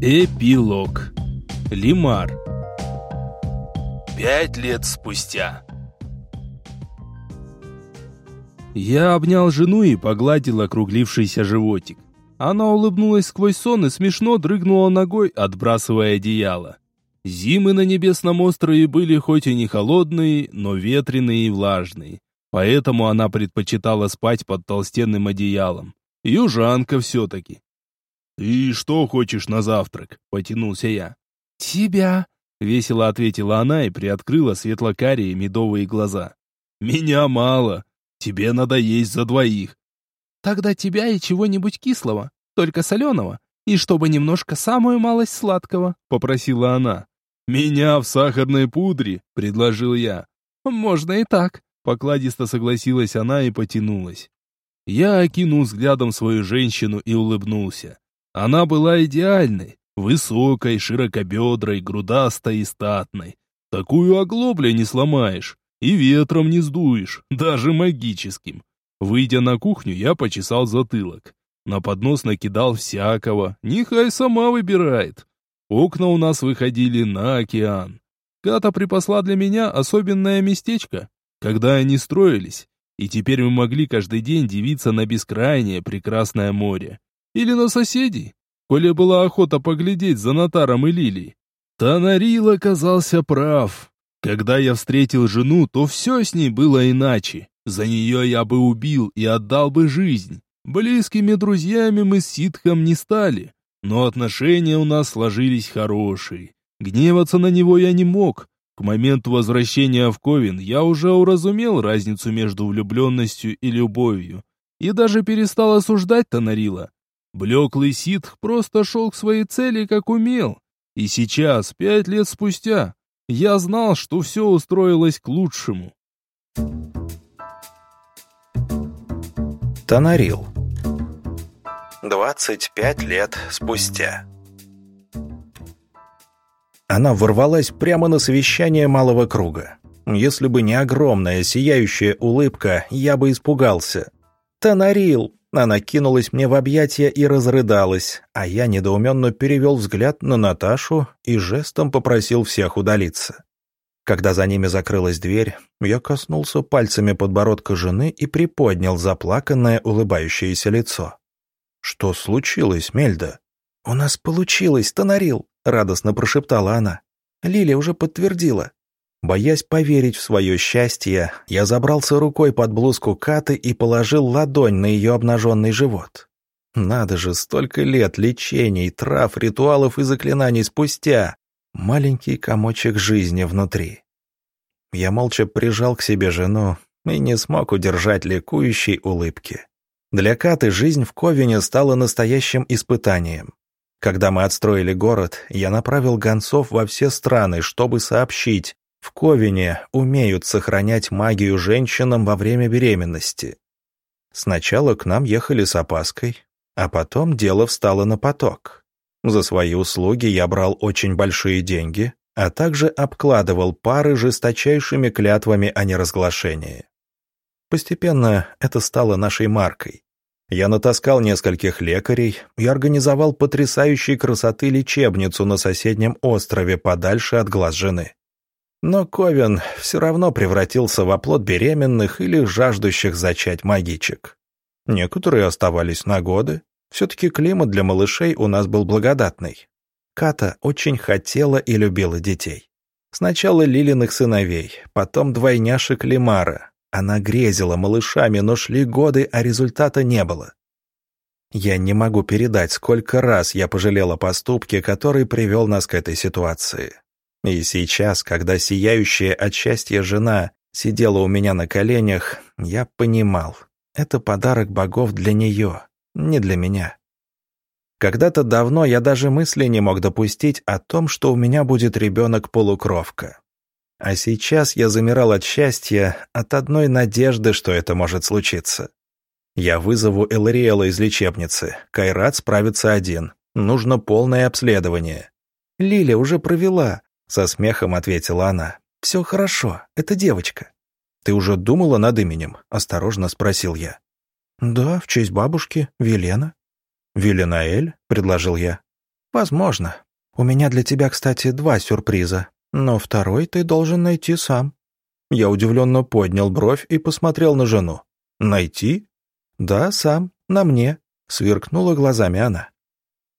Эпилог. Лимар. Пять лет спустя. Я обнял жену и погладил округлившийся животик. Она улыбнулась сквозь сон и смешно дрыгнула ногой, отбрасывая одеяло. Зимы на небесном острове были хоть и не холодные, но ветреные и влажные. Поэтому она предпочитала спать под толстенным одеялом. Южанка все-таки. «Ты что хочешь на завтрак?» — потянулся я. «Тебя», — весело ответила она и приоткрыла светлокарие медовые глаза. «Меня мало. Тебе надо есть за двоих». «Тогда тебя и чего-нибудь кислого, только соленого, и чтобы немножко самую малость сладкого», — попросила она. «Меня в сахарной пудре», — предложил я. «Можно и так», — покладисто согласилась она и потянулась. Я окинул взглядом свою женщину и улыбнулся. Она была идеальной, высокой, широкобедрой, грудастой и статной. Такую оглоблю не сломаешь и ветром не сдуешь, даже магическим. Выйдя на кухню, я почесал затылок. На поднос накидал всякого, нехай сама выбирает. Окна у нас выходили на океан. Ката припасла для меня особенное местечко, когда они строились, и теперь мы могли каждый день дивиться на бескрайнее прекрасное море. Или на соседей, коли была охота поглядеть за Натаром и Лилией. Танарил оказался прав. Когда я встретил жену, то все с ней было иначе. За нее я бы убил и отдал бы жизнь. Близкими друзьями мы с ситхом не стали, но отношения у нас сложились хорошие. Гневаться на него я не мог. К моменту возвращения в Ковен я уже уразумел разницу между влюбленностью и любовью и даже перестал осуждать Танарила. Блеклый ситх просто шел к своей цели, как умел. И сейчас, пять лет спустя, я знал, что все устроилось к лучшему. Тонарил. 25 лет спустя. Она ворвалась прямо на совещание малого круга. Если бы не огромная сияющая улыбка, я бы испугался. «Тонарил!» Она кинулась мне в объятия и разрыдалась, а я недоуменно перевел взгляд на Наташу и жестом попросил всех удалиться. Когда за ними закрылась дверь, я коснулся пальцами подбородка жены и приподнял заплаканное улыбающееся лицо. «Что случилось, Мельда?» «У нас получилось, Тонарил!» — радостно прошептала она. Лилия уже подтвердила. Боясь поверить в свое счастье, я забрался рукой под блузку Каты и положил ладонь на ее обнаженный живот. Надо же, столько лет лечений, трав, ритуалов и заклинаний спустя. Маленький комочек жизни внутри. Я молча прижал к себе жену и не смог удержать ликующей улыбки. Для Каты жизнь в Ковине стала настоящим испытанием. Когда мы отстроили город, я направил гонцов во все страны, чтобы сообщить, в Ковине умеют сохранять магию женщинам во время беременности. Сначала к нам ехали с опаской, а потом дело встало на поток. За свои услуги я брал очень большие деньги, а также обкладывал пары жесточайшими клятвами о неразглашении. Постепенно это стало нашей маркой. Я натаскал нескольких лекарей и организовал потрясающей красоты лечебницу на соседнем острове подальше от глаз жены. Но Ковен все равно превратился в оплот беременных или жаждущих зачать магичек. Некоторые оставались на годы. Все-таки климат для малышей у нас был благодатный. Ката очень хотела и любила детей. Сначала Лилиных сыновей, потом двойняшек Лимара. Она грезила малышами, но шли годы, а результата не было. Я не могу передать, сколько раз я пожалел о поступке, который привел нас к этой ситуации. И сейчас, когда сияющая от счастья жена сидела у меня на коленях, я понимал, это подарок богов для нее, не для меня. Когда-то давно я даже мысли не мог допустить о том, что у меня будет ребенок-полукровка. А сейчас я замирал от счастья, от одной надежды, что это может случиться. Я вызову Элариэла из лечебницы. Кайрат справится один. Нужно полное обследование. Лиля уже провела. Со смехом ответила она. «Все хорошо, это девочка». «Ты уже думала над именем?» — осторожно спросил я. «Да, в честь бабушки, Велена». «Веленаэль?» — предложил я. Возможно. У меня для тебя, кстати, два сюрприза, но второй ты должен найти сам. Я удивленно поднял бровь и посмотрел на жену. Найти? Да, сам, на мне, сверкнула глазами она.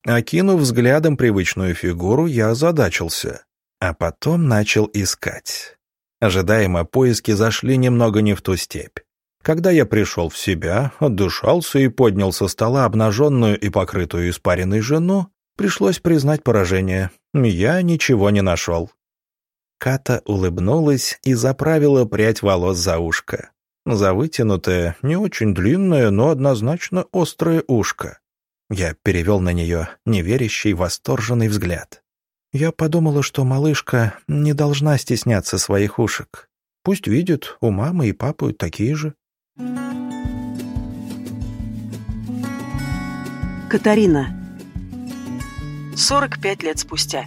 Окинув взглядом привычную фигуру, я озадачился, а потом начал искать. Ожидаемо поиски зашли немного не в ту степь. Когда я пришел в себя, отдышался и поднял со стола обнаженную и покрытую испаренной жену, пришлось признать поражение. Я ничего не нашел. Ката улыбнулась и заправила прядь волос за ушко. За вытянутое, не очень длинное, но однозначно острое ушко. Я перевел на нее неверящий, восторженный взгляд. Я подумала, что малышка не должна стесняться своих ушек. Пусть видит, у мамы и папы такие же. Катарина. 45 лет спустя.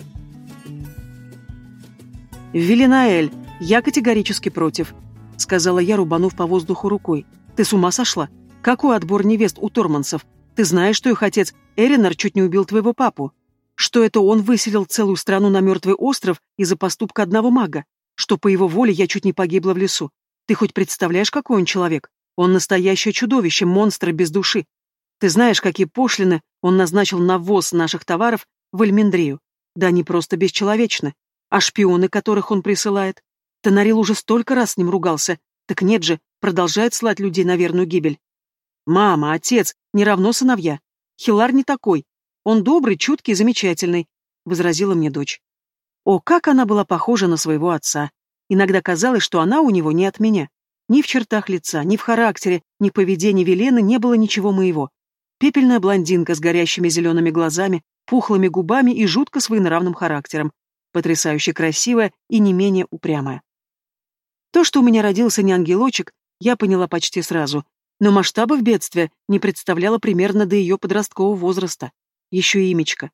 «Велинаэль, я категорически против», — сказала я, рубанув по воздуху рукой. «Ты с ума сошла? Какой отбор невест у Тормансов? Ты знаешь, что их отец Эринар чуть не убил твоего папу? Что это он выселил целую страну на мертвый остров из-за поступка одного мага? Что по его воле я чуть не погибла в лесу? Ты хоть представляешь, какой он человек? Он настоящее чудовище, монстр без души. Ты знаешь, какие пошлины он назначил на ввоз наших товаров в Эльминдрию? Да они просто бесчеловечны. А шпионы, которых он присылает? Тонарил уже столько раз с ним ругался. Так нет же, продолжает слать людей на верную гибель. Мама, отец, не равно сыновья. Хилар не такой. Он добрый, чуткий, замечательный, — возразила мне дочь. О, как она была похожа на своего отца. Иногда казалось, что она у него не от меня. Ни в чертах лица, ни в характере, ни в поведении Велены не было ничего моего. Пепельная блондинка с горящими зелеными глазами, пухлыми губами и жутко своенравным характером. Потрясающе красивая и не менее упрямая. То, что у меня родился не ангелочек, я поняла почти сразу, но масштабов бедствия не представляла примерно до ее подросткового возраста. Еще имечко.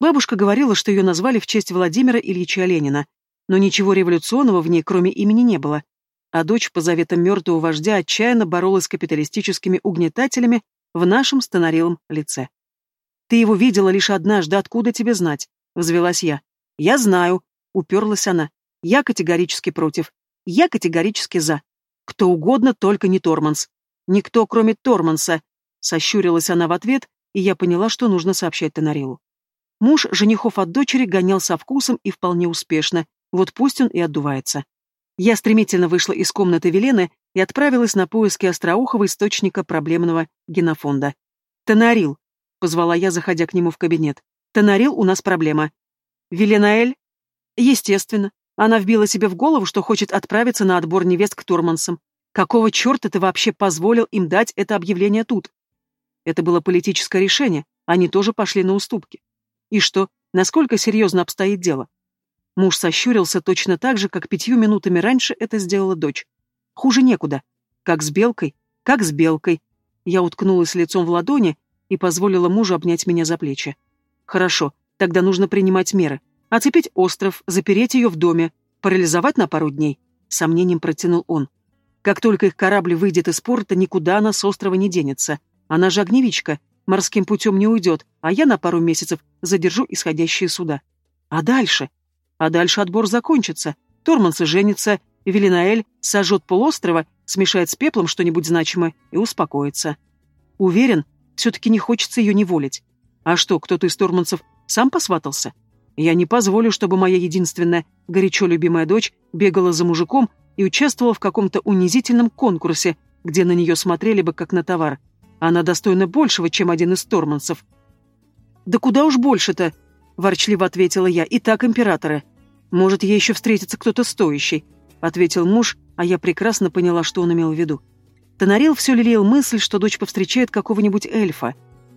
Бабушка говорила, что ее назвали в честь Владимира Ильича Ленина, но ничего революционного в ней, кроме имени, не было. А дочь по заветам мертвого вождя отчаянно боролась с капиталистическими угнетателями в нашем стонарелом лице. «Ты его видела лишь однажды, откуда тебе знать?» — взвелась я. «Я знаю», — уперлась она. «Я категорически против. Я категорически за. Кто угодно, только не Торманс. Никто, кроме Торманса», — сощурилась она в ответ и я поняла, что нужно сообщать Тонарилу. Муж женихов от дочери гонял со вкусом и вполне успешно, вот пусть он и отдувается. Я стремительно вышла из комнаты Велены и отправилась на поиски остроухого источника проблемного генофонда. «Тонарил», — позвала я, заходя к нему в кабинет. «Тонарил, у нас проблема». «Веленаэль?» «Естественно. Она вбила себе в голову, что хочет отправиться на отбор невест к Турмансам. Какого черта ты вообще позволил им дать это объявление тут? Это было политическое решение, они тоже пошли на уступки. И что, насколько серьезно обстоит дело? Муж сощурился точно так же, как пятью минутами раньше это сделала дочь. Хуже некуда. Как с белкой, как с белкой. Я уткнулась лицом в ладони и позволила мужу обнять меня за плечи. Хорошо, тогда нужно принимать меры. Оцепить остров, запереть ее в доме, парализовать на пару дней. Сомнением протянул он. Как только их корабль выйдет из порта, никуда она с острова не денется. Она же огневичка, морским путем не уйдет, а я на пару месяцев задержу исходящие суда. А дальше? А дальше отбор закончится. Тормансы женится, Велинаэль сожжет полуострова, смешает с пеплом что-нибудь значимое и успокоится. Уверен, все-таки не хочется ее неволить. А что, кто-то из Торманцев сам посватался? Я не позволю, чтобы моя единственная, горячо любимая дочь бегала за мужиком и участвовала в каком-то унизительном конкурсе, где на нее смотрели бы как на товар. Она достойна большего, чем один из Тормансов. «Да куда уж больше-то?» — ворчливо ответила я. «И так императоры. Может, ей еще встретится кто-то стоящий», — ответил муж, а я прекрасно поняла, что он имел в виду. Тонарил все лелеял мысль, что дочь повстречает какого-нибудь эльфа.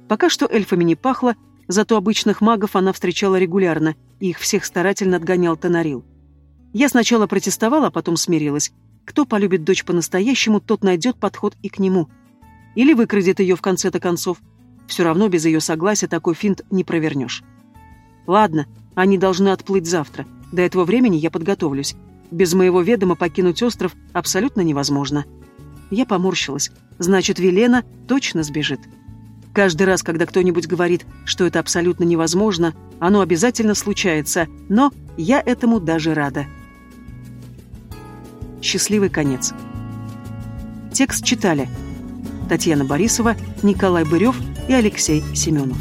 Пока что эльфами не пахло, зато обычных магов она встречала регулярно, и их всех старательно отгонял Тонарил. Я сначала протестовала, а потом смирилась. Кто полюбит дочь по-настоящему, тот найдет подход и к нему — или выкрадет ее в конце-то концов. Все равно без ее согласия такой финт не провернешь. Ладно, они должны отплыть завтра. До этого времени я подготовлюсь. Без моего ведома покинуть остров абсолютно невозможно. Я поморщилась. Значит, Велена точно сбежит. Каждый раз, когда кто-нибудь говорит, что это абсолютно невозможно, оно обязательно случается, но я этому даже рада. Счастливый конец. Текст читали Татьяна Борисова, Николай Бырев и Алексей Семенов.